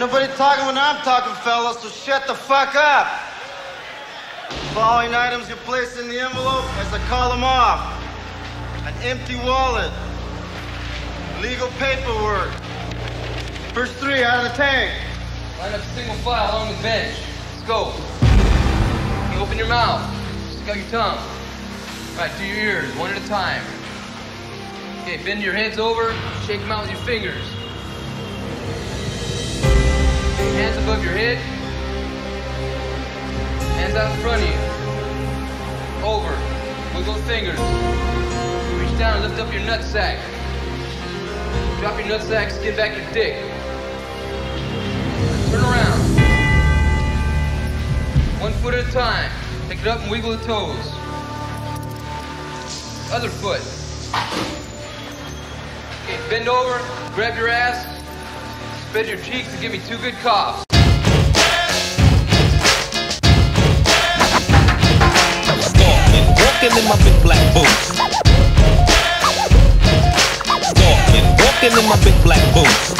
Ain't nobody talking when I'm talking, fellas, so shut the fuck up. The following items you place in the envelope as I call them off. An empty wallet. Legal paperwork. First three out of the tank. Line up single file along the bench. Let's go. You open your mouth. Stick out your tongue. All right, do your ears, one at a time. Okay, bend your hands over, shake them out with your fingers. your head. Hands out in front of you. Over. Wiggle fingers. Reach down and lift up your nutsack. Drop your nutsack, skin back your dick. Turn around. One foot at a time. Pick it up and wiggle the toes. Other foot. Okay, bend over, grab your ass, spread your cheeks, and give me two good coughs. walking in my big black boots. Stalking, walking in my big black boots.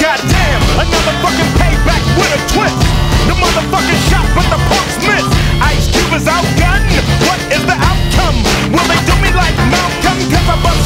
Goddamn, another fucking payback with a twist. The motherfucking shot, but the punks miss. Ice Cube is outgunned. What is the outcome? Will they do me like Malcolm? Cause I bust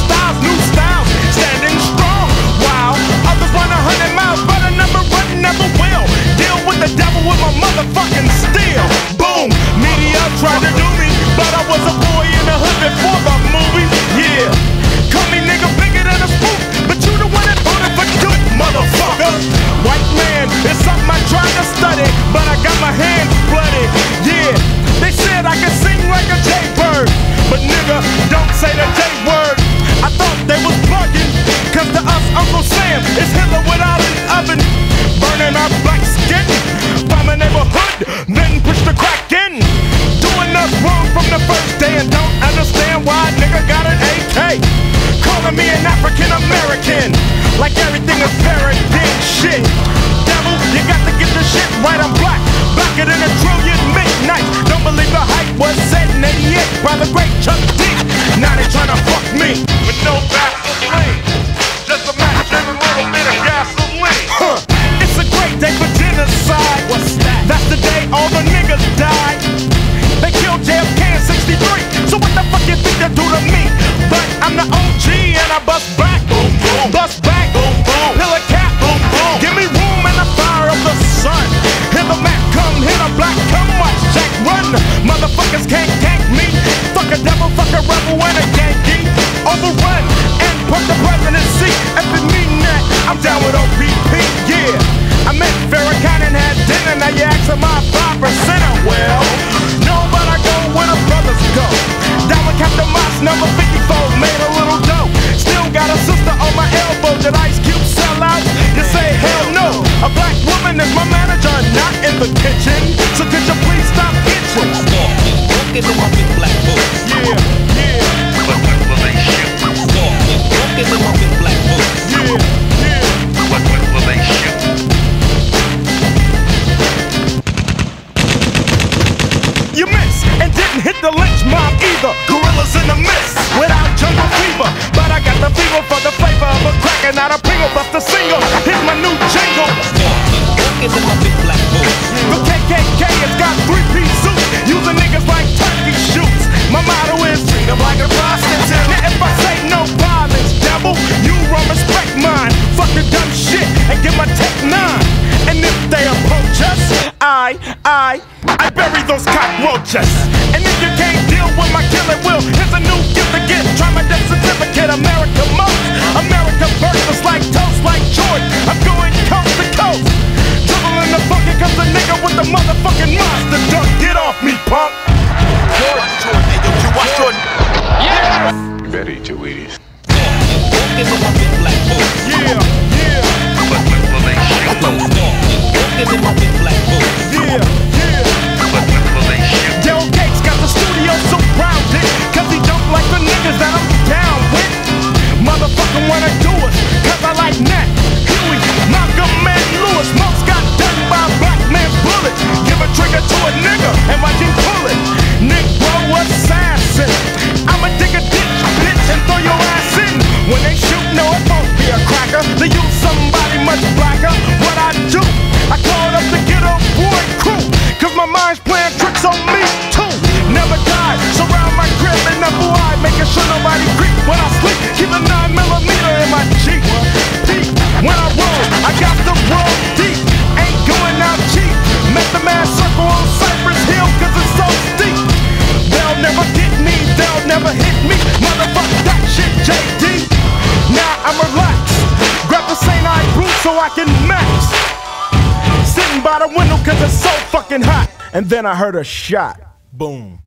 And then I heard a shot. Boom.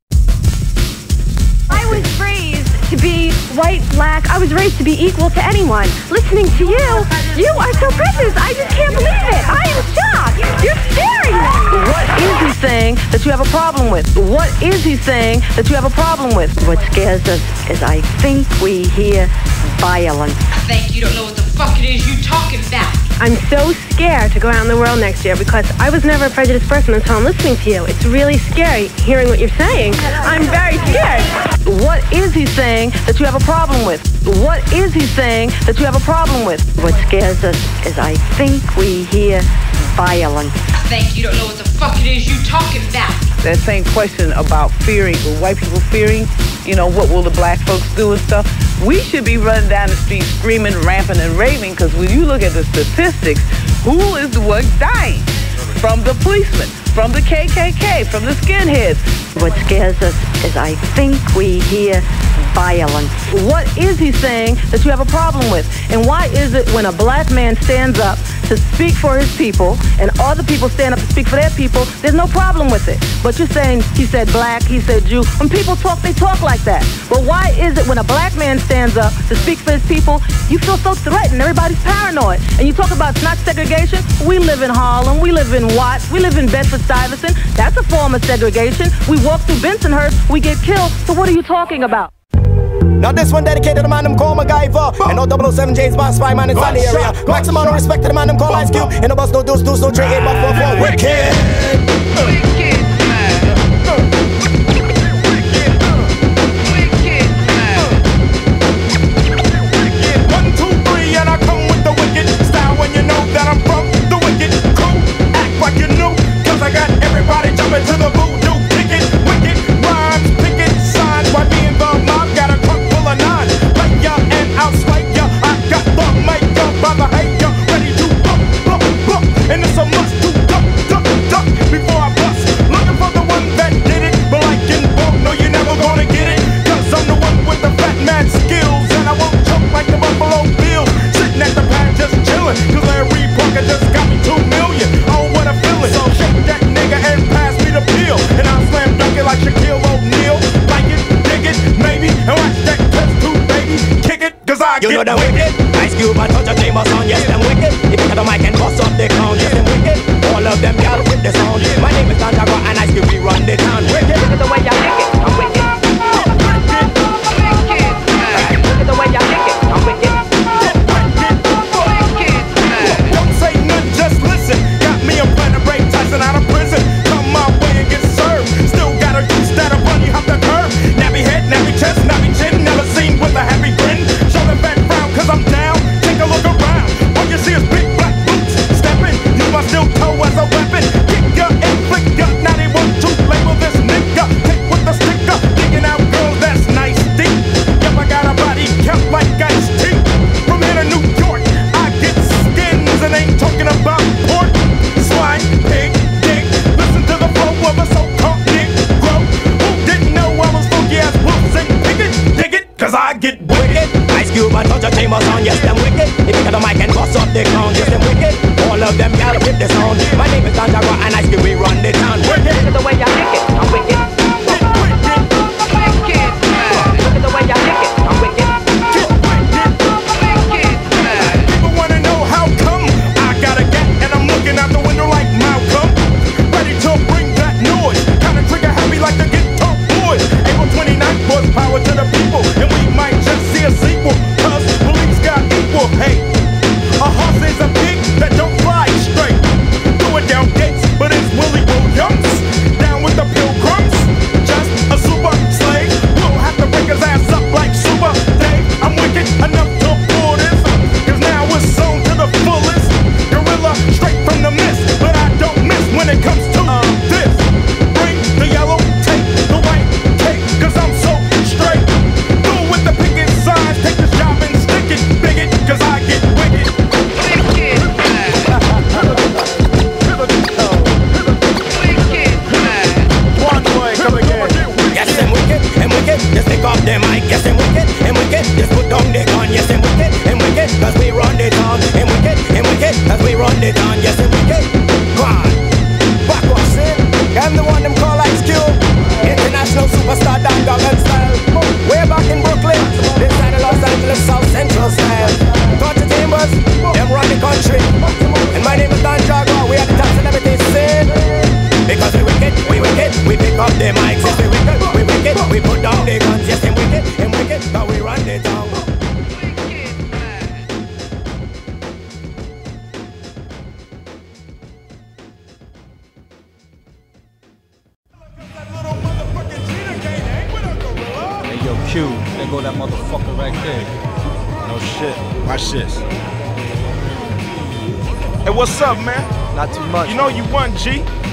I was raised to be white, black. I was raised to be equal to anyone. Listening to you, you are so precious. I just can't believe it. I am shocked. You're scaring me. What is he saying that you have a problem with? What is he saying that you have a problem with? What scares us is I think we hear violence. I think you don't know what the fuck it is you talking about. I'm so scared to go out in the world next year because I was never a prejudiced person until I'm listening to you. It's really scary hearing what you're saying. I'm very scared. What is he saying that you have a problem with? What is he saying that you have a problem with? What scares us is I think we hear violence. I think you don't know what the fuck it is you talking about. That same question about fearing, white people fearing, you know, what will the black folks do and stuff? We should be running down the street screaming, ramping, and raving because when you look at the statistics, who is the one dying? From the policemen, from the KKK, from the skinheads. What scares us is I think we hear violence. What is he saying that you have a problem with? And why is it when a black man stands up to speak for his people and other people stand up to speak for their people, there's no problem with it? But you're saying he said black, he said Jew. When people talk, they talk like that. But why is it when a black man stands up to speak for his people, you feel so threatened? Everybody's paranoid. And you talk about it's not segregation. We live in Harlem. We live in Watts. We live in Bedford-Stuyvesant. That's a form of segregation. We walk through Bensonhurst. We get killed. So what are you talking about? Now this one dedicated to the man them call MacGyver. And no 007 James Bond spy man inside the area. Maximum respect to the man them call Ice Cube. In the bus no deuce deuce no three eight but four four Wicked. Wicked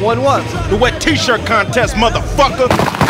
Won what? The wet t-shirt contest, motherfucker.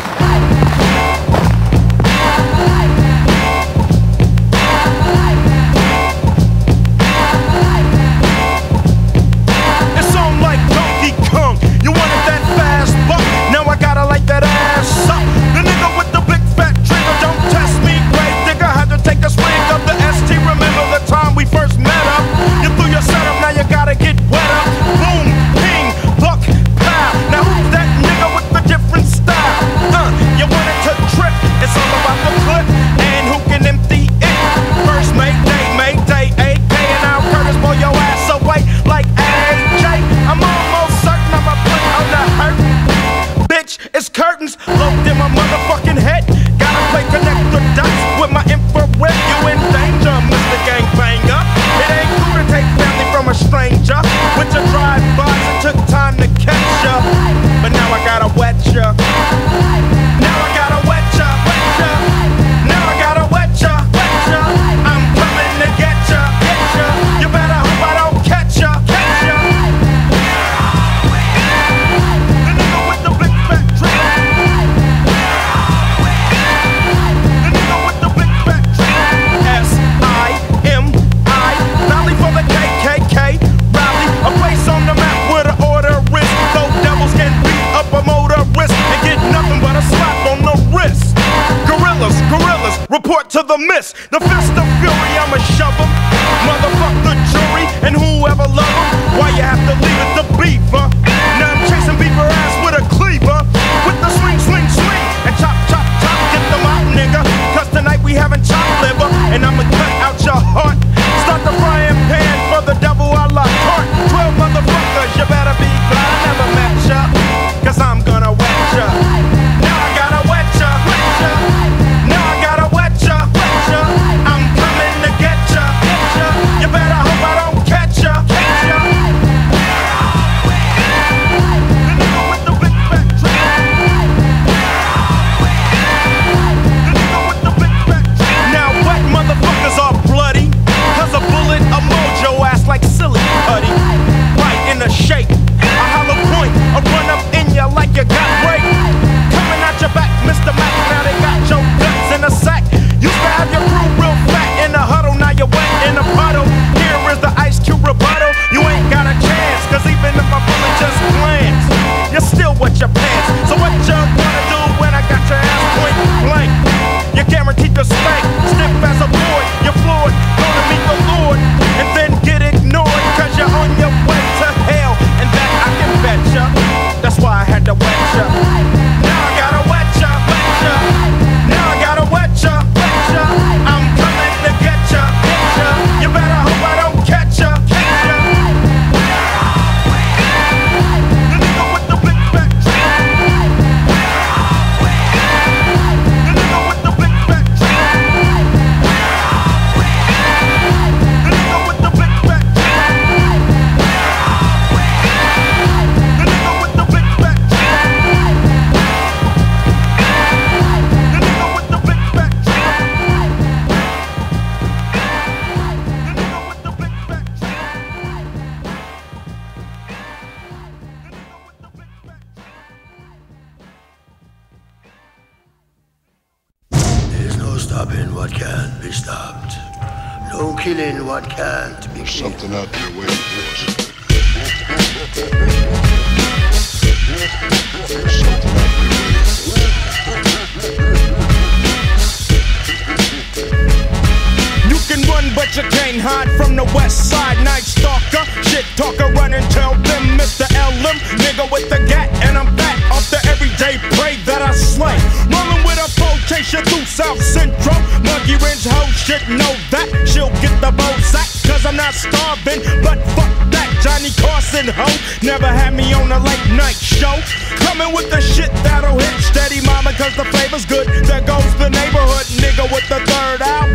South Central. Monkey wrench hoe should know that. She'll get the bow sack, cause I'm not starving. But fuck that, Johnny Carson hoe. Never had me on a late night show. Coming with the shit that'll hit steady, mama, cause the flavor's good. There goes the neighborhood nigga with the third album.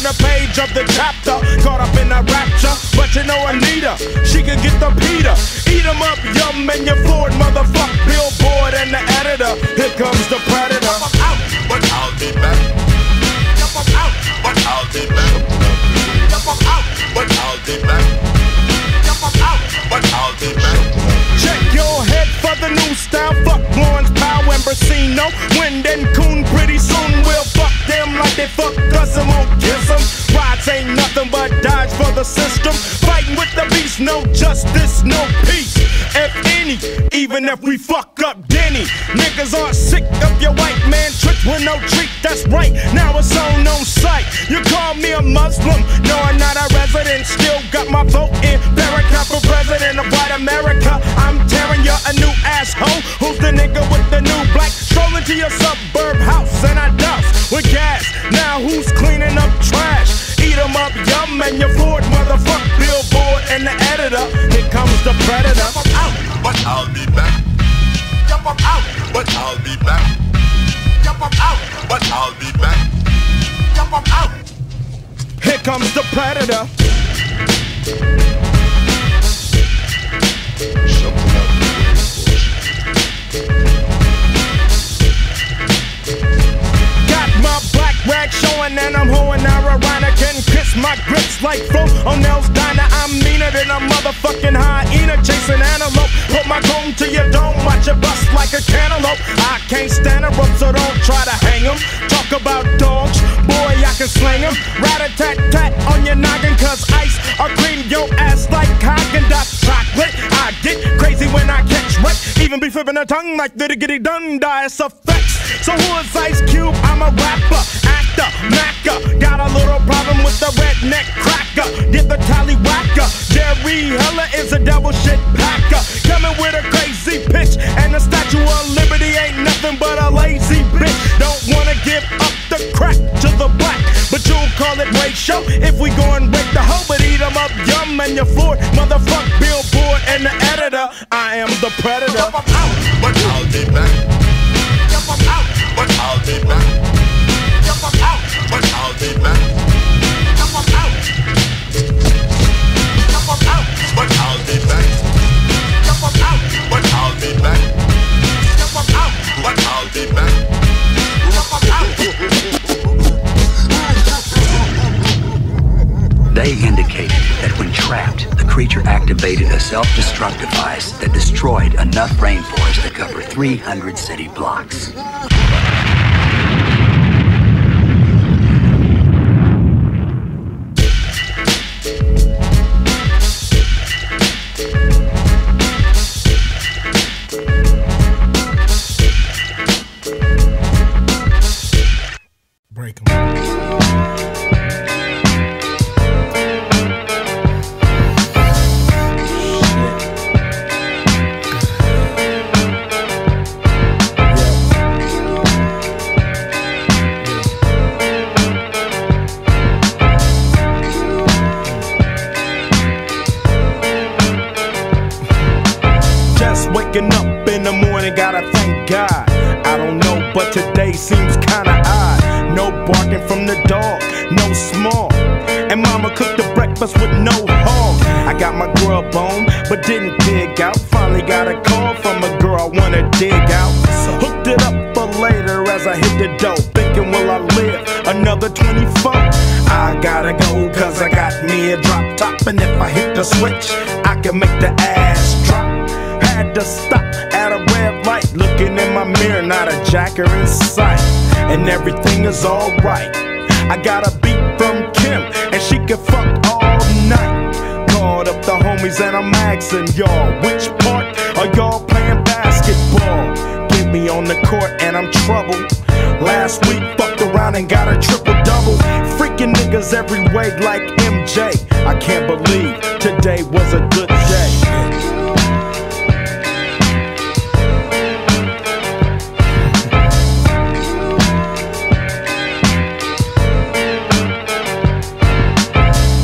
Turn the page of the chapter. Caught up in a rapture. But you know Anita, she can get the Peter. Eat 'em up, yum, and you Ford, motherfuck Billboard and the editor. Here comes the predator. out, but I'll be back. Jump up out, but I'll be back. Jump up out, but I'll be back. Jump up out, but I'll be back. Check your head for the new style. Fuck Laurence Powell and Briseno. Wind and Koon pretty soon. We'll fuck them like they fuck us and won't kiss them. Rides ain't nothing but dodge for the system. Fighting with the beast, no justice, no peace. If any, even if we fuck up Denny. Niggas are sick of your white man tricks with no treat. That's right, now it's on on sight. You call me a Muslim, no, I'm not a resident. Still got my vote in. Barricade for president of white America. I'm tearing you a new asshole. Who's the nigga with the new black? Strolling to your suburb house and I douse with gas. Now who's cleaning up trash? Eat 'em up, yum, and your Ford motherfuck billboard and the editor. Here comes the predator. Jump up out, but I'll be back. Jump up out, but I'll be back. Jump up out, but I'll be back. Jump up out. Here comes the predator. Got my black rag showing and I'm hoeing ironic and kiss my grips like Fro on Nels Diner. I'm meaner than a motherfucking hyena chasing antelope. Put my comb to your dome, watch it bust like a cantaloupe. I can't stand a rope, so don't try to hang 'em. Talk about dogs, boy, I can slang 'em. Rat a tat tat on your noggin, cause ice or cream your ass like Haagen Dazs chocolate. I get crazy when I catch wreck, even be flipping a tongue like the giddy dun dice effects. So who is Ice Cube? I'm a rapper, actor, macker. Got a little problem with the redneck cracker. Get the tallywhacker. Jerry Heller is a double shit packer. Coming with a crazy pitch, and the Statue of Liberty ain't nothing but a lazy bitch. Don't wanna give up the crack to the black, but you'll call it ratio if we go and break the hoe, but eat 'em up, yum, and your Ford, motherfuck Billboard and the editor. I am the predator. Jump up out, but I'll be back. Jump up out, but I'll be back. Jump up out, but I'll be back. Jump up out. Jump up out, but I'll be back. Jump up out, but I'll be back. Jump up out, but I'll be back. Jump up out. They indicated that when trapped, the creature activated a self-destruct device that destroyed enough rainforest to cover 300 city blocks. The switch, I can make the ass drop. Had to stop at a red light, looking in my mirror, not a jacker in sight. And everything is alright. I got a beat from Kim, and she can fuck all night. Called up the homies, and I'm asking y'all, which part are y'all playing basketball? Get me on the court, and I'm troubled. Last week, fucked around and got a triple double. Freaking niggas every way like MJ can't believe today was a good day.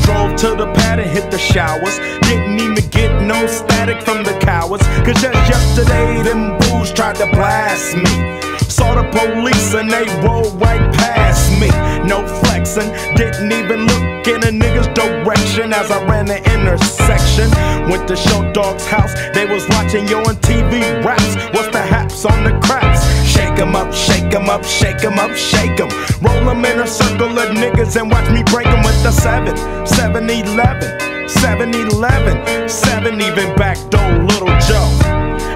Drove to the pad and hit the showers. Didn't even get no static from the cowards. Cause just yesterday, them booze tried to blast me. Saw the police and they rolled right past me. No flexing, didn't even look in a nigga's direction as I ran the intersection. Went to Short Dog's house, they was watching yo on TV raps. What's the haps on the craps? Shake 'em up, shake 'em up, shake 'em up, shake 'em. Roll 'em in a circle of niggas and watch me break 'em with the 7, 7 11, 7 11, 7 even back door, little Joe.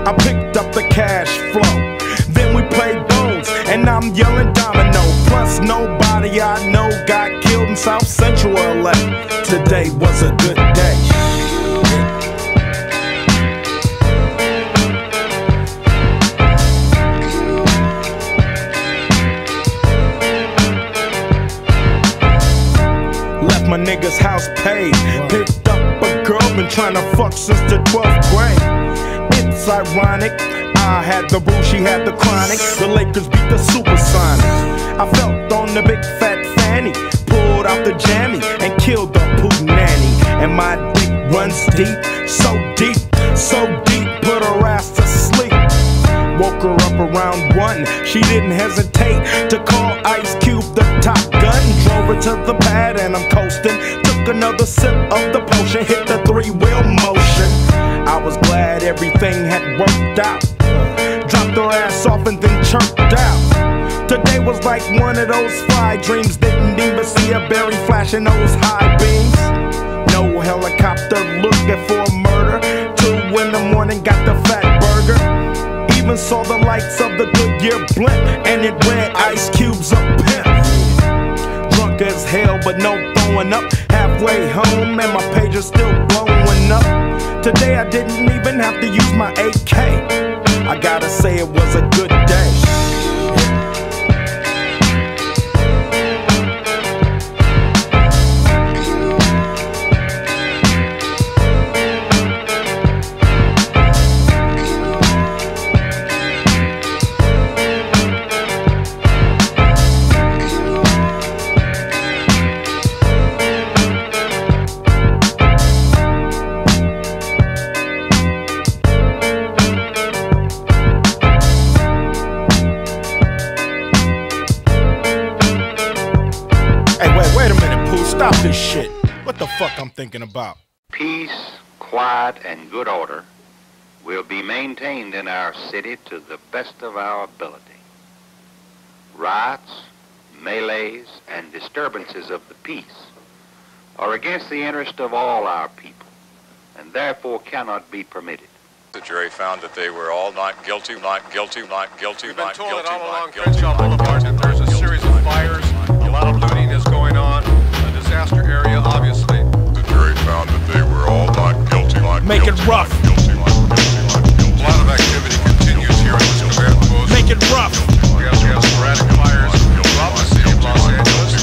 I picked up the cash flow. Then we played bones, and I'm yelling domino. Plus, nobody I know South Central LA. Today was a good day. Left my nigga's house paid. Picked up a girl, been trying to fuck since the 12th grade. It's ironic. I had the boo, she had the chronic. The Lakers beat the Supersonics. I felt on the big fat pulled out the jammy and killed the poo nanny. And my dick runs deep, so deep, so deep, put her ass to sleep. Woke her up around one. She didn't hesitate to call Ice Cube the top gun. Drove her to the pad and I'm coasting. Took another sip of the potion, hit the three wheel motion. I was glad everything had worked out. Today was like one of those fly dreams. Didn't even see a berry flashing those high beams. No helicopter looking for murder. Two in the morning, got the fat burger. Even saw the lights of the Goodyear blimp, and it read Ice Cube's a pimp. Drunk as hell, but no throwing up. Halfway home, and my page is still blowing up. Today I didn't even have to use my AK. I gotta say it was a good day. I'm thinking about? Peace, quiet, and good order will be maintained in our city to the best of our ability. Riots, melees, and disturbances of the peace are against the interest of all our people and therefore cannot be permitted. The jury found that they were all not guilty, not guilty, not guilty, We've been not told guilty, that all along not guilty. Crenshaw Boulevard that there's a series of fires, a lot of looting Make it rough. A lot of activity continues here at this command post. Make it rough. We have, we have sporadic fires throughout the city of Los Angeles.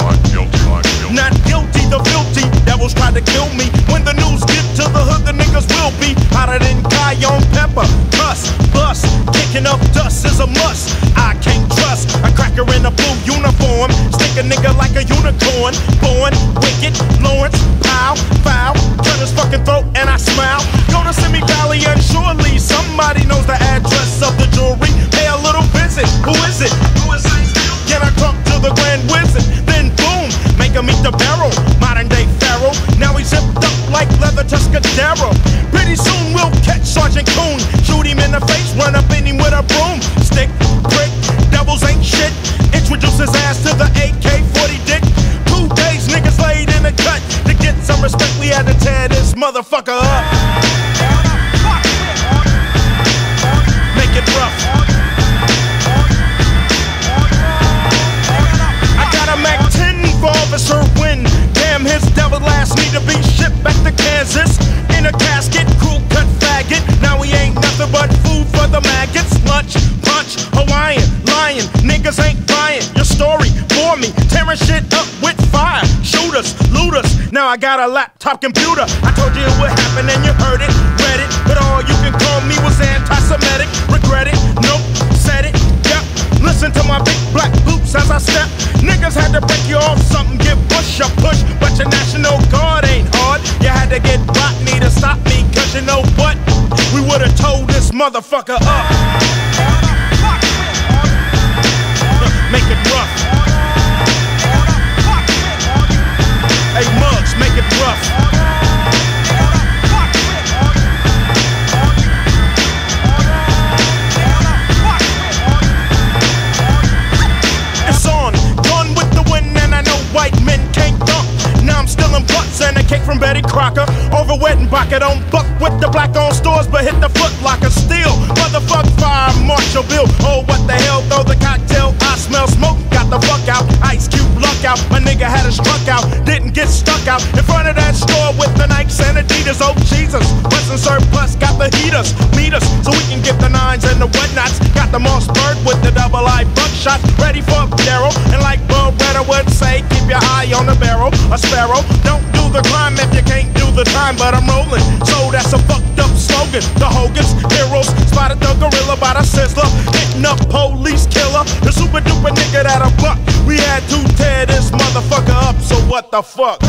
Not guilty, the guilty devils tried to kill me. When the news get to the hood, the niggas will be hotter than cayenne pepper. Cuss, bust, kicking up dust is a must. I can't trust a cracker in a blue uniform. Stick a nigga like a unicorn. Born wicked, Laurence, pow, foul. Turn his fucking throat and I smile. Somebody knows the address Now I got a laptop computer. I told you it would happen and you heard it, read it. But all you can call me was anti-Semitic. Regret it, nope, said it, yep. Listen to my big black boots as I step. Niggas had to break you off something, give Bush a push. But your National Guard ain't hard. You had to get rock stop me, cause you know what? We would've told this motherfucker up. Cake from Betty Crocker. Over wet and on buck with the black on stores, but hit the foot locker still. Motherfuck fire, Marshal Bill. Oh, what the hell, throw the cocktail. I smell smoke, got the fuck out. Ice cube luck out. My nigga had a struck out, didn't get stuck out. In front of that store with the Nikes and Adidas. Oh, Jesus. Western surplus, got the heaters, meters, so we can get the nines and the whatnots. Got the Mossberg with the double eye buckshot, ready for Daryl. And like Baretta would say, keep your eye on the barrel. A sparrow, don't do the crime if you can't do the time, but I'm rolling. So that's a fucked up slogan. The Hogans, heroes, spotted the gorilla by the sizzler. Hitting up police killer, the super duper nigga that a buck. We had to tear this motherfucker up, so what the fuck?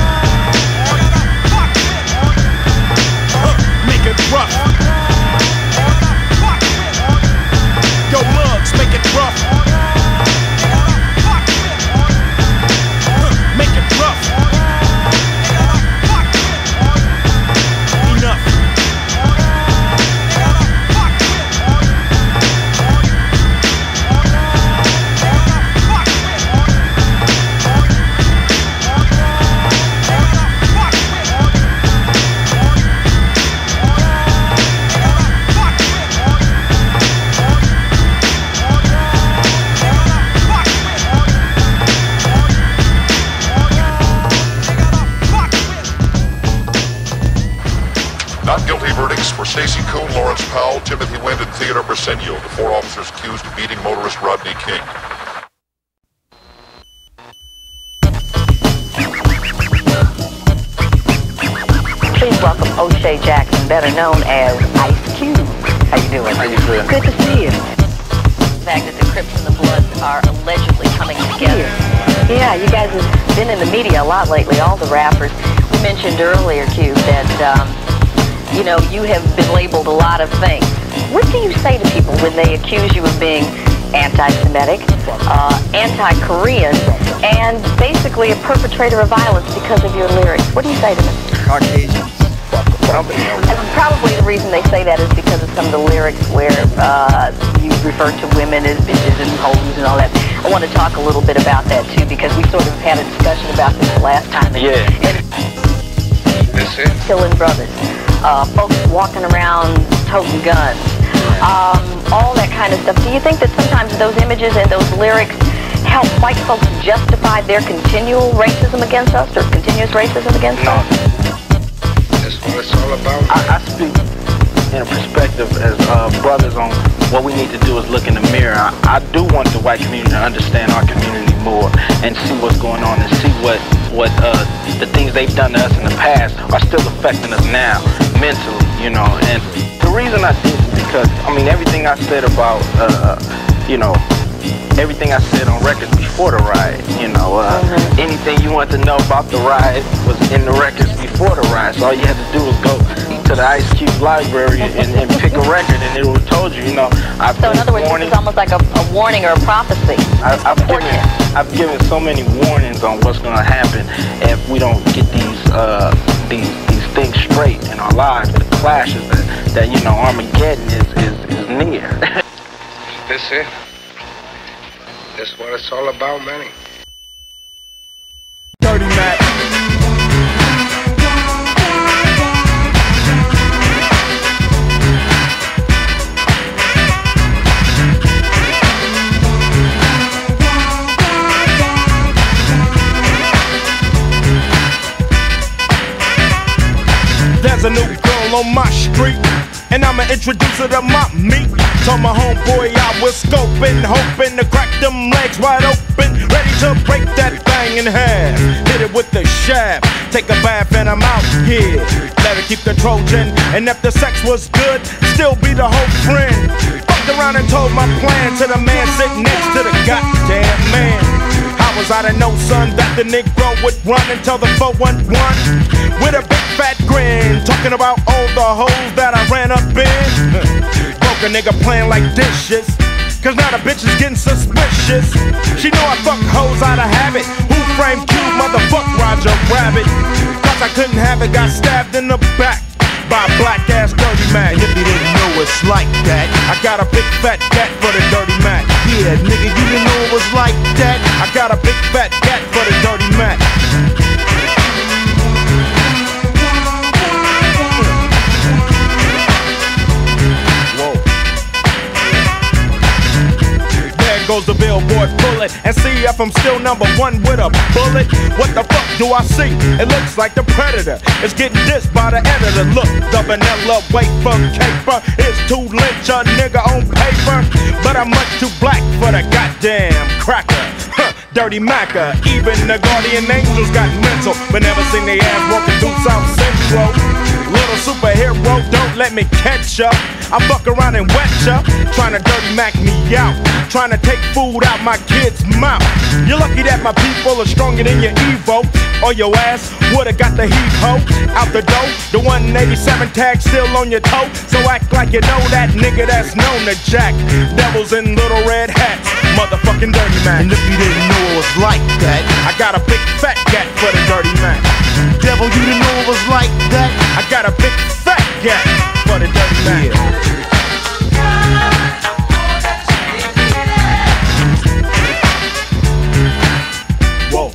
Make it rough. Stacey Koon, Laurence Powell, Timothy Wind, and Theodore Briseno, the four officers accused of beating motorist Rodney King. Please welcome O'Shea Jackson, better known as Ice Cube. How you doing? How you doing? Good to see you. The fact that the Crips and the Bloods are allegedly coming together. Yeah, you guys have been in the media a lot lately, all the rappers. We mentioned earlier, Q, that, um, you know, you have been labeled a lot of things. What do you say to people when they accuse you of being anti-Semitic, uh, anti-Korean, and basically a perpetrator of violence because of your lyrics? What do you say to them? Caucasians. And probably the reason they say that is because of some of the lyrics where uh, you refer to women as bitches and hoes and all that. I want to talk a little bit about that too because we sort of had a discussion about this the last time. And, Yeah. and That's it. killing brothers, uh, folks walking around toting guns, um, all that kind of stuff. Do you think that sometimes those images and those lyrics help white folks justify their continual racism against us or continuous racism against us? That's what it's all about. I, I speak in perspective as uh, brothers on what we need to do is look in the mirror. I, I do want the white community to understand our community more and see what's going on and see what what uh, the things they've done to us in the past are still affecting us now mentally, you know. And the reason I did is because I mean everything I said about uh, you know everything I said on records before the riot. You know, uh, anything you want to know about the riot was in the records before the riot. So all you had to do was go to the Ice Cube library and, and pick a record, and it would have told you. You know, I've So in been other words, warning. this is almost like a, a warning or a prophecy. I, I've given I've given so many warnings on what's going to happen if we don't get these uh, these these things straight in our lives. The clashes that, that you know Armageddon is is, is near. This it? That's what it's all about, Manny. A new girl on my street, and I'ma introduce her to my meat. Told my homeboy I was scoping, hoping to crack them legs wide open, ready to break that thing in half. Hit it with the shaft, take a bath and I'm out here. Let her keep the Trojan, and if the sex was good, still be the whole friend. Fucked around and told my plan to the man sitting next to the goddamn man. Was I to know, son, that the Negro would run until the 411 with a big fat grin, talking about all the hoes that I ran up in. Broke a nigga playing like dishes. Cause now the bitch is getting suspicious. She know I fuck hoes out of habit. Who framed Q, motherfuck Roger Rabbit? Cause I couldn't have it, got stabbed in the back by black ass dirty man. If you didn't know it's like that, I got a big fat cat for the dirty man. Yeah, nigga, you didn't know it was like that. I got a big fat cat for the dirty man. Goes the billboard bullet and see if I'm still number one with a bullet. What the fuck do I see? It looks like the predator is getting dissed by the editor. Look, the vanilla wafer caper is to lynch a nigga on paper, but I'm much too black for the goddamn cracker. Huh, dirty Macker, even the guardian angels got mental, but never seen they ass walking through South Central. Little superhero, don't let me catch up. I fuck around and wet ya, trying to dirty Mac me out, trying to take food out my kid's mouth. You're lucky that my people are stronger than your Evo, or your ass would've got the heat ho out the door. The 187 tag still on your toe, so act like you know that nigga that's known to jack. Devils in little red hats, motherfucking dirty man. And if you didn't know it was like that, I got a big fat cat for the dirty man. Devil, you didn't know it was like that. I got a big fat cat for the dirty man. Whoa.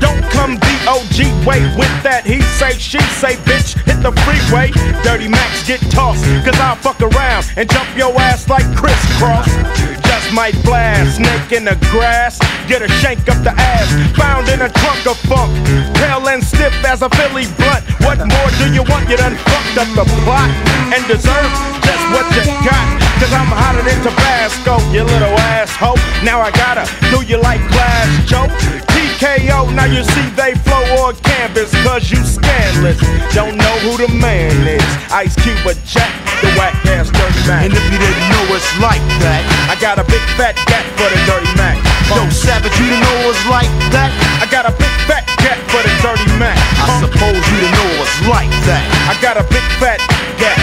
Don't come DOG way with that he say, she say, bitch, hit the freeway. Dirty Max get tossed, cause I'll fuck around and jump your ass like crisscross. Might blast, snake in the grass, get a shank up the ass, found in a trunk of funk, pale and stiff as a Philly blunt. What more do you want? You done fucked up the plot and deserve just what you got. Cause I'm hotter than Tabasco, you little asshole. Now I gotta do you like class joke. TKO, now you see they flow on canvas cause you scandalous. Don't know who the man is. Ice Cube or Jack, the whack ass dirty man. And if you didn't know it's like that, I got a big fat cat for the dirty Mac. Yo, Savage, you didn't know it was like that? I got a big fat cat for the dirty Mac. I suppose you didn't know it was like that. I got a big fat cat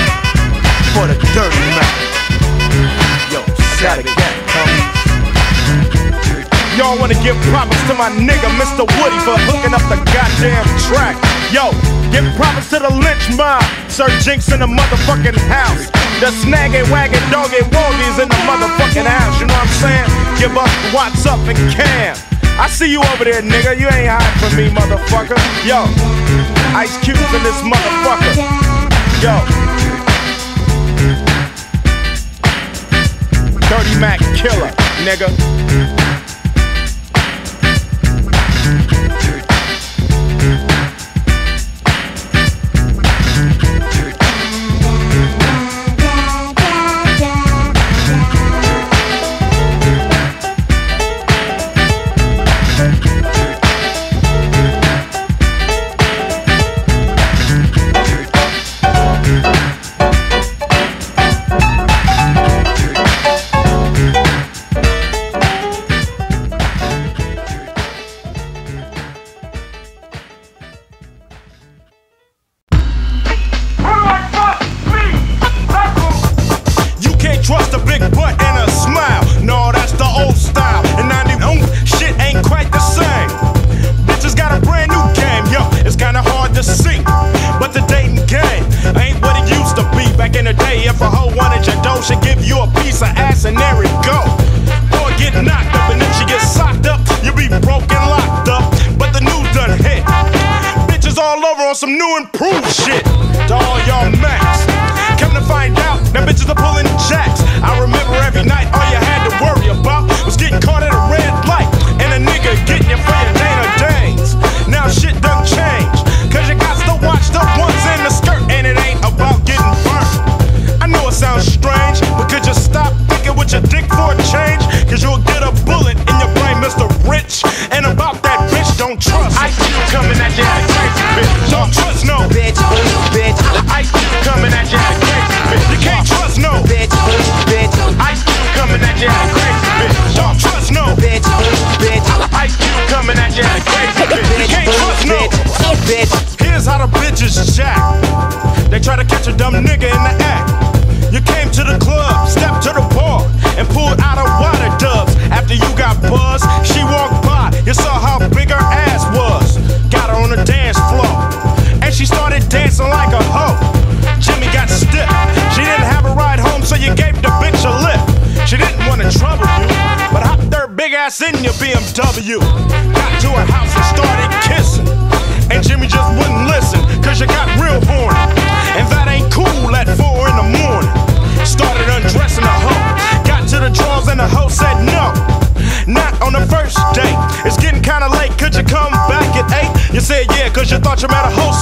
for the dirty Mac. Yo, Savage. Y'all wanna give props to my nigga, Mr. Woody, for hooking up the goddamn track. Yo, give props to the lynch mob, Sir Jinx in the motherfucking house. The snagging, wagging, doggy, woggies in the motherfucking house. You know what I'm saying? Give up what's up and Cam. I see you over there, nigga. You ain't hiding from me, motherfucker. Yo, Ice Cube in this motherfucker. Yo. Dirty Mac killer, nigga.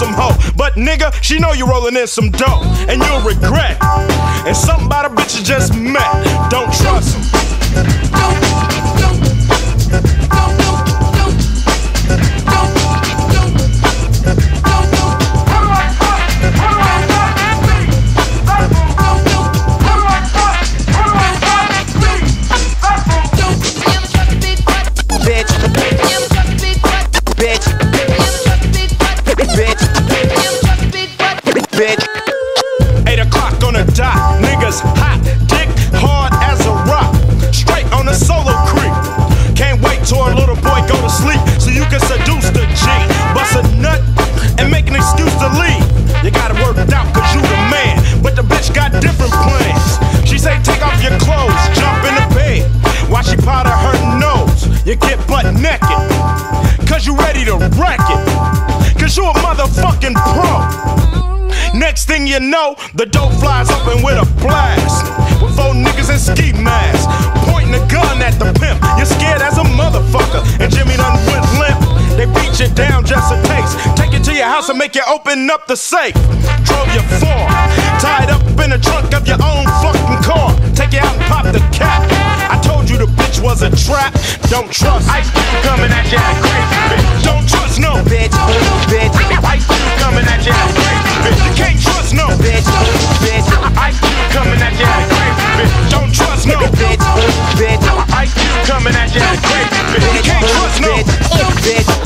Wholesome hoe. But nigga, she know you rolling in some dough. And you'll regret. And something about a bitch you just met. Don't trust him. The dope flies open with a blast. With four niggas in ski masks, pointing a gun at the pimp. You're scared as a motherfucker, and Jimmy done went limp. They beat you down just a taste. Take you to your house and make you open up the safe. Drove you far, tied up in the trunk of your own fucking car. Take you out and pop the cap. I told you the bitch was a trap. Don't trust. Ice Cube coming at you like crazy bitch. Don't trust no bitch, bitch. Ice Cube coming at you like crazy bitch. You can't trust no bitch, bitch. Ice Cube coming at you crazy bitch. Don't trust no bitch, bitch. Ice Cube coming at you crazy bitch. Can't trust no bitch.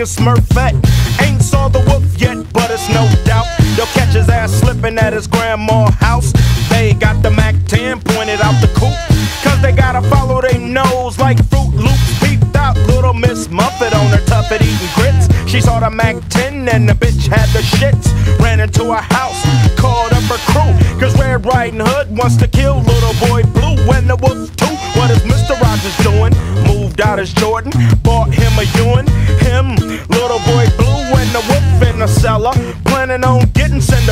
Fucking Smurfette. Ain't saw the wolf yet, but it's no doubt. They'll catch his ass slipping at his grandma's house. They got the MAC 10 pointed out the coop. Cause they gotta follow their nose like Froot Loops. Peeped out little Miss Muffet on her tuffet eating grits. She saw the MAC 10 and the bitch had the shits. Ran into her house, called up her crew. Cause Red Riding Hood wants to kill little boy Blue and the wolf too. What is Mr. Rogers doing? Moved out as Jordan,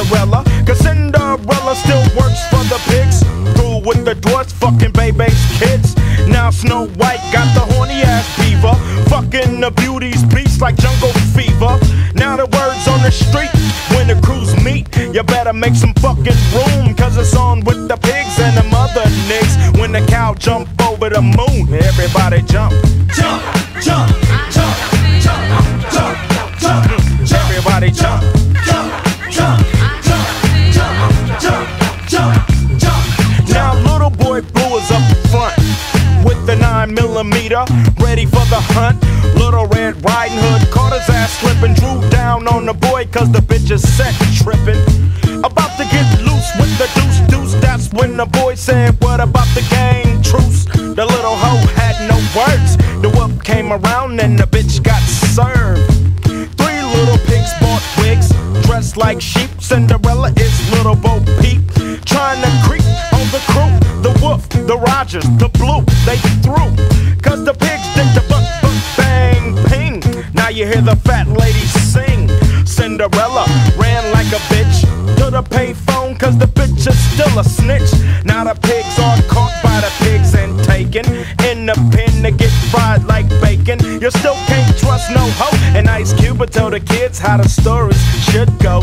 Cinderella. Cause Cinderella still works for the pigs. Through with the dwarfs, fucking baby's kids. Now Snow White got the horny ass beaver. Fucking the beauty's beast like jungle fever. Now the words on the street when the crews meet. You better make some fucking room. Cause it's on with the pigs and the mother niggas. When the cow jump over the moon, everybody jump, slipping. Drew down on the boy, cause the bitch is set tripping. About to get loose with the deuce deuce. That's when the boy said, What about the game? Truce. The little hoe had no words. The whoop came around and the bitch got served. Three little pigs bought wigs, dressed like sheep. Cinderella is little Bo Peep. Trying to creep on the crew. The wolf, the Rogers, the blue, they threw. Cause the pig you hear the fat lady sing. Cinderella ran like a bitch to the payphone, cause the bitch is still a snitch. Now the pigs are caught by the pigs and taken in the pen to get fried like bacon. You still can't trust no hoe, and Ice Cube will tell the kids how the stories should go.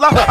not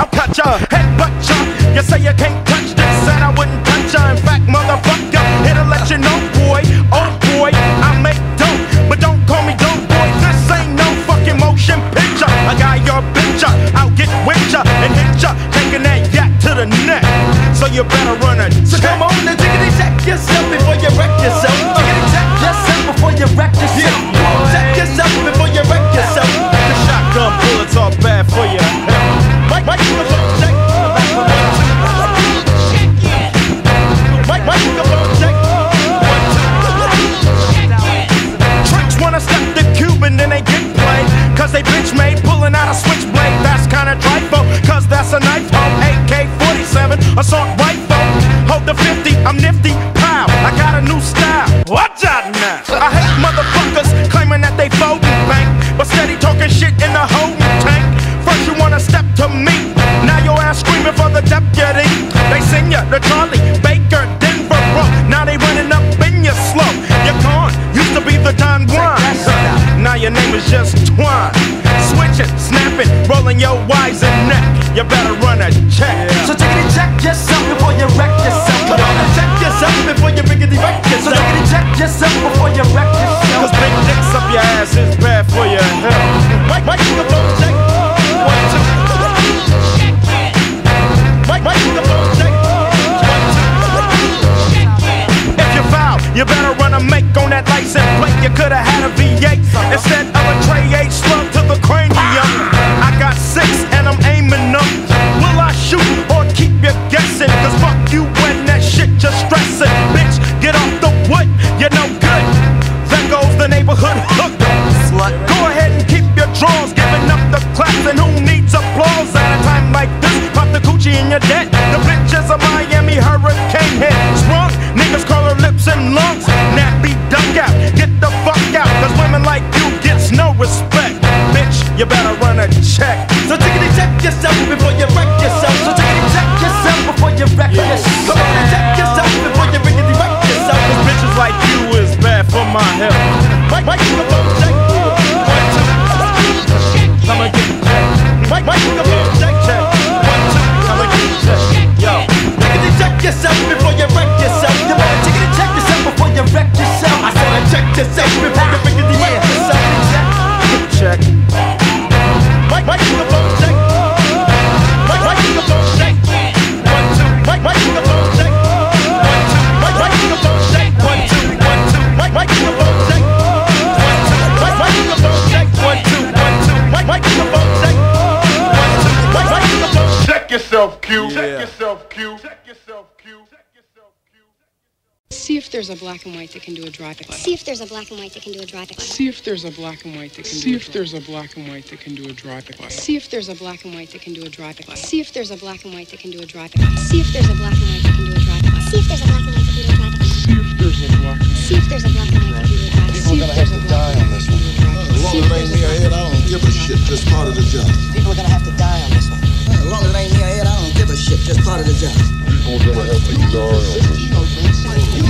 black and white that can do a drive. See if there's a black and white that can do a drive. See if there's a black and white that can See do a if there's a black and white that can do a drive. See if there's a black and white that can do a drive. See if there's a black and white that can do a drive. See if there's a black and white that can do a drive. See if there's a black and white that can do a drive. See if there's a black and See if there's a black and white that can do a drive. People are gonna have to die on this one. As long as it ain't me or Ed, I don't give a shit. Just part of the job. People are gonna have to die on this one. As long as it ain't me or Ed, I don't give a shit. Just part of the job. People are gonna have to die on this one.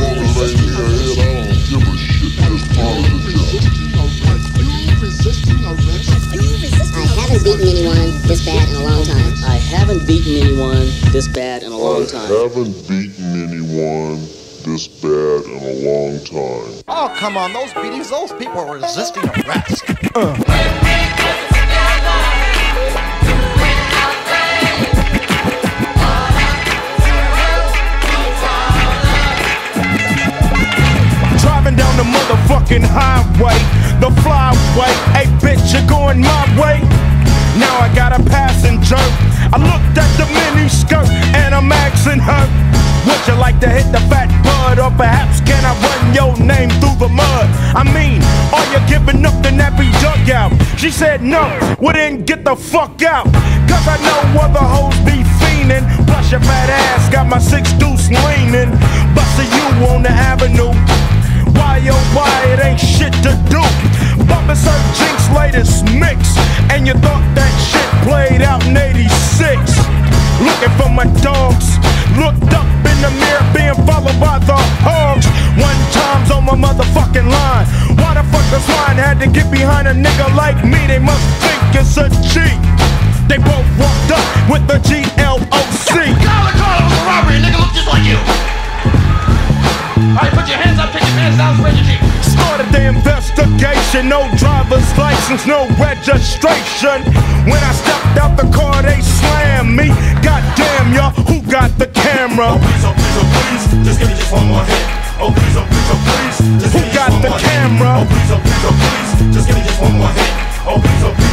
As long as it ain't me or Ed, I don't give a shit. Just part the. I haven't beaten anyone this bad in a long time. I haven't beaten anyone this bad in a long time. haven't beaten anyone this bad in a long time. Oh, come on, those beatings, those people are resisting arrest. Driving motherfucking highway, the flyway. Hey, bitch, you're going my way. Now I got a passenger. I looked at the mini skirt and I'm asking her, Would you like to hit the fat bud? Or perhaps can I run your name through the mud? I mean, are you giving up the nappy dugout? She said no, well then get the fuck out. Cause I know other hoes be fiending. Plus your fat ass got my six deuce leaning. Bustin' you on the avenue. Why oh why it ain't shit to do? Bumpin' Sir Jinx latest mix, and you thought that shit played out in '86. Looking for my dogs, looked up in the mirror, being followed by the hogs. One time's on my motherfucking line. Why the fuck the swine had to get behind a nigga like me? They must think it's a G. They both walked up with the G L O C. Collar, collar, was a robbery. Nigga look just like you. All right, put your hands up, take your pants down, spread your cheeks. Started the investigation, no driver's license, no registration. When I stepped out the car, they slammed me. Goddamn, y'all, who got the camera? Oh, please, oh, please, oh, please, just give me just one more hit. Oh, please, oh, please, oh, please, just Who give me got just one the camera? Oh, please, oh, please, oh, please, just give me just one more hit. Oh, please, oh, please,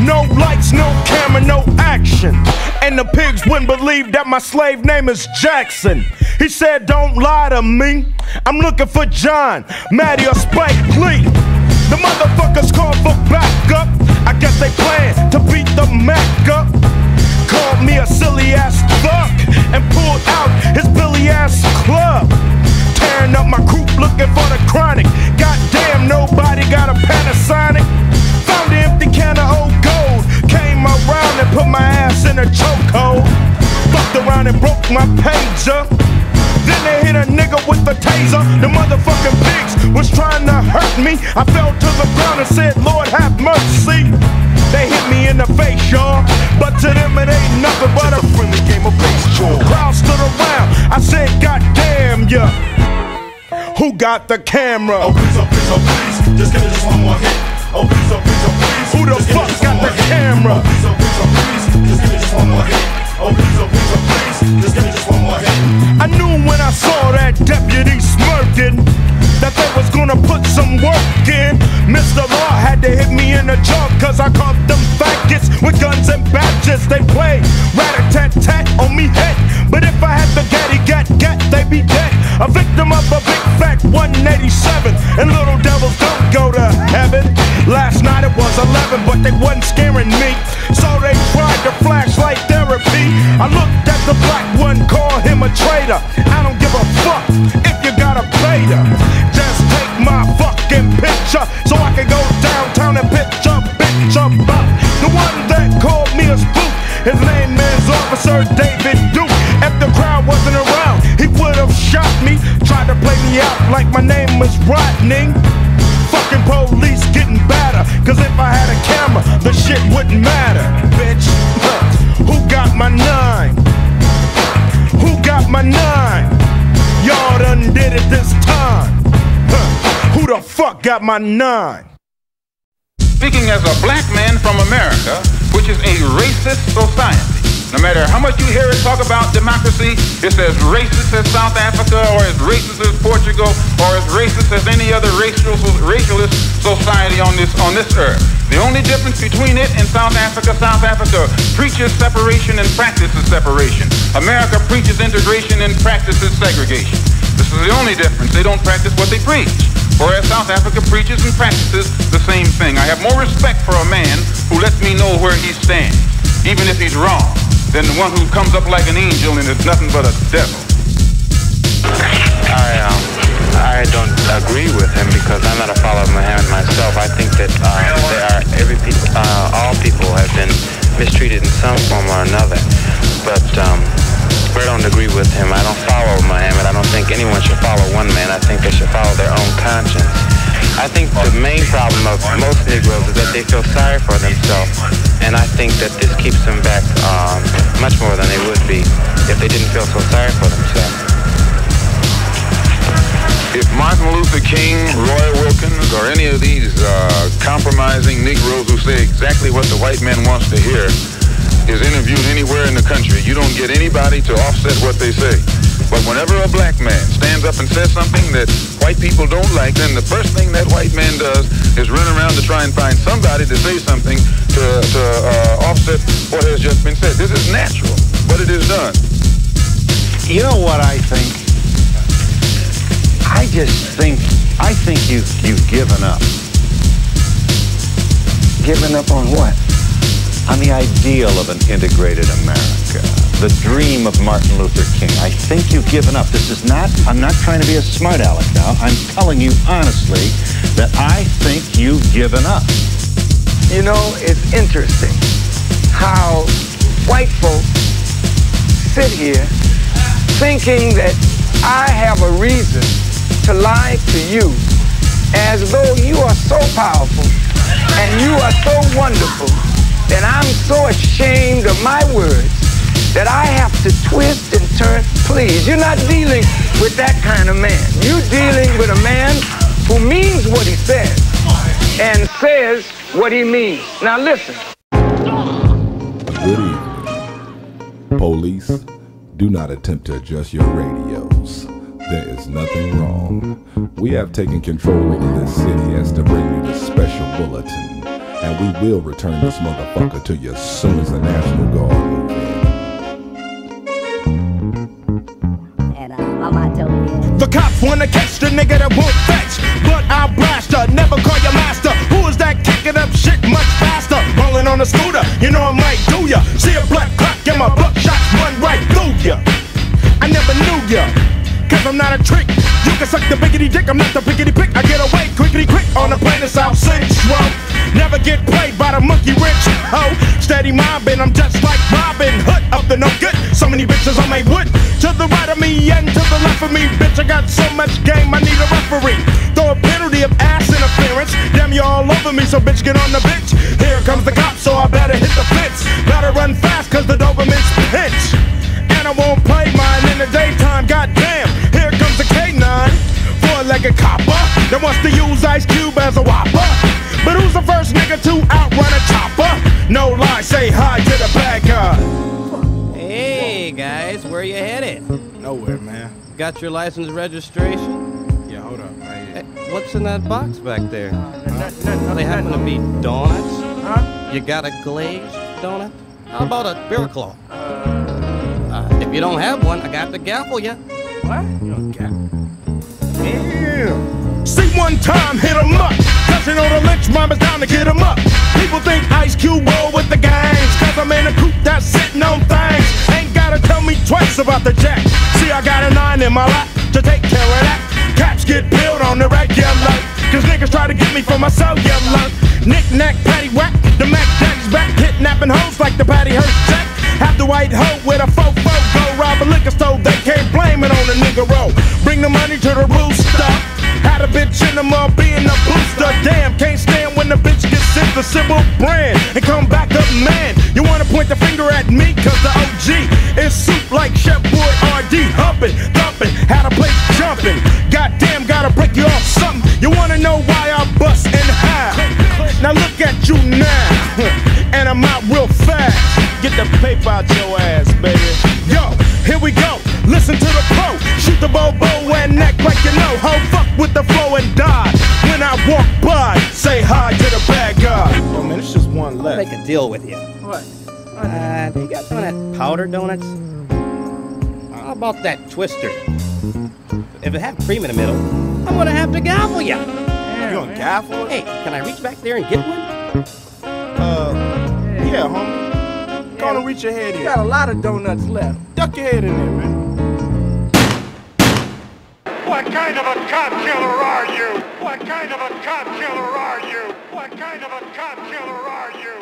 No lights, no camera, no action. And the pigs wouldn't believe that my slave name is Jackson. He said, Don't lie to me. I'm looking for John, Maddie, or Spike Lee. The motherfuckers called for backup. I guess they plan to beat the Mac up. Called me a silly ass fuck and pulled out his Billy ass club. Tearing up my group looking for the chronic. Goddamn, nobody got a Panasonic. Empty can of old gold. Came around and put my ass in a chokehold. Fucked around and broke my pager. Then they hit a nigga with a taser. The motherfucking pigs was trying to hurt me. I fell to the ground and said, Lord have mercy. They hit me in the face, y'all. But to them it ain't nothing but a friendly game of baseball. Crowd stood around. I said, God damn ya. Who got the camera? Oh, please, oh, please, oh, please, just give me just one more hit. Oh, please, oh, please. Who the fuck got the camera? I knew when I saw that deputy smirking that they was gonna put some work in. Mr. Law had to hit me in the jaw cause I caught them faggots with guns and badges. They played rat-a-tat-tat on me head. But if I had the gaddy gat gat, they be dead. A victim of a big fat 187. And little devils don't go to heaven. Last night it was 11, but they wasn't scaring me. So they tried the flashlight therapy. I looked at the black one, called him a traitor. I don't give a fuck if you got a beta. Just take my fucking picture so I can go downtown and pitch a bitch about the one that called me a spook. His name is Officer David Duke. If the crowd wasn't around, he would have shot me. Tried to play me out like my name was Rodney. Fucking police getting Cause if I had a camera, the shit wouldn't matter, bitch. Who got my nine? Who got my nine? Y'all done did it this time. Who the fuck got my nine? Speaking as a black man from America, which is a racist society, No matter how much you hear it talk about democracy, it's as racist as South Africa or as racist as Portugal or as racist as any other racial, racialist society on this, on this earth. The only difference between it and South Africa, South Africa preaches separation and practices separation. America preaches integration and practices segregation. This is the only difference. They don't practice what they preach. Whereas South Africa preaches and practices the same thing. I have more respect for a man who lets me know where he stands, even if he's wrong, than the one who comes up like an angel and is nothing but a devil. I um, I don't agree with him because I'm not a follower of Muhammad myself. I think that uh, there are every people, uh, all people have been mistreated in some form or another. But um, I don't agree with him. I don't follow Muhammad. I don't think anyone should follow one man. I think they should follow their own conscience. I think the main problem of most Negroes is that they feel sorry for themselves, and I think that this keeps them back um, much more than they would be if they didn't feel so sorry for themselves. If Martin Luther King, Roy Wilkins, or any of these uh, compromising Negroes who say exactly what the white man wants to hear is interviewed anywhere in the country, you don't get anybody to offset what they say. But whenever a black man stands up and says something that white people don't like, then the first thing that white man does is run around to try and find somebody to say something to, to uh, offset what has just been said. This is natural, but it is done. You know what I think? I just think I think you you've given up. Given up on what? On the ideal of an integrated America, the dream of Martin Luther King. I think you've given up. This is not, I'm not trying to be a smart aleck now. I'm telling you honestly that I think you've given up. You know, it's interesting how white folks sit here thinking that I have a reason to lie to you as though you are so powerful and you are so wonderful that I'm so ashamed of my words that I have to twist and turn. Please, you're not dealing with that kind of man. You're dealing with a man who means what he says and says what he means. Now listen. Good evening. Police, do not attempt to adjust your radios. There is nothing wrong. We have taken control over this city as to bring you the special bulletin. And we will return this motherfucker to you as soon as the National Guard move in. The cops wanna catch the nigga that won't fetch, but I'll blast her. Never call your master. Who is that kicking up shit much faster? Rolling on a scooter, you know I might do ya. See a black clock get my buckshots run right through ya. I never knew ya, cause I'm not a trick. You can suck the biggity dick, I'm not the biggity pick. I get away quickly quick on the planet South Central. Never get played by the monkey rich hoe. Steady mobbing, I'm just like Robin Hood up to no good. So many bitches on my wood. To the right of me and to the left of me, bitch. I got so much game, I need a referee. Throw a penalty of ass interference. Damn, you all over me, so bitch, get on the bitch. Here comes the cop, so I better hit the fence. Better run fast, cause the Doberman's pinch. And I won't play mine in the daytime, goddamn. Four-legged copper that wants to use Ice Cube as a whopper. But who's the first nigga to outrun a chopper? No lie, say hi to the bad guy. Hey guys, where you headed? Nowhere, man. Got your license registration? Yeah, hold up. Hey, what's in that box back there? They happen to be donuts? Huh? You got a glazed donut? How about a beer claw? Uh, if you don't have one, I got the gaffle you. What? One time, hit 'em up. You know the lynch mob is down to get 'em up. People think Ice Cube roll with the gangs. Cause I'm in a coupe that's sitting on things. Ain't gotta tell me twice about the jack. See, I got a nine in my lap to take care of that. Caps get peeled on the regular. Cause niggas try to get me for my cellular. Knick knack, patty whack. The Mac Daddy's back, kidnapping hoes like the Patty Hearst check. Have the white hoe with a fofo go rob a liquor store. They can't blame it on the nigga roll. Bring the money to the rooster. Had a bitch in the mud being a booster. Damn, can't stand when the bitch gets sent the Sybil Brand and come back up, man. You wanna point the finger at me, cause the OG is soup like Chef Boy RD. Humping, thumping, had a place jumping. Goddamn, gotta break you off something. You wanna know why I bust and how? Now look at you now, and I'm out real fast. Get the paper out your ass, baby. Yo, here we go. Listen to the pro. Shoot the bobo and act like you know. Ho, with the flow and die. When I walk by, say hi to the bad guy. Yo, man, it's just one I'll left. make a deal with you. What? Uh, you got some of that powder donuts? How about that twister? If it had cream in the middle, I'm gonna have to gaffle you. You gonna gaffle? Hey, can I reach back there and get one? Uh, yeah, homie. Go on and reach your head You in. got a lot of donuts left. Duck your head in there, man. What kind of a cop killer are you? What kind of a cop killer are you? What kind of a cop killer are you?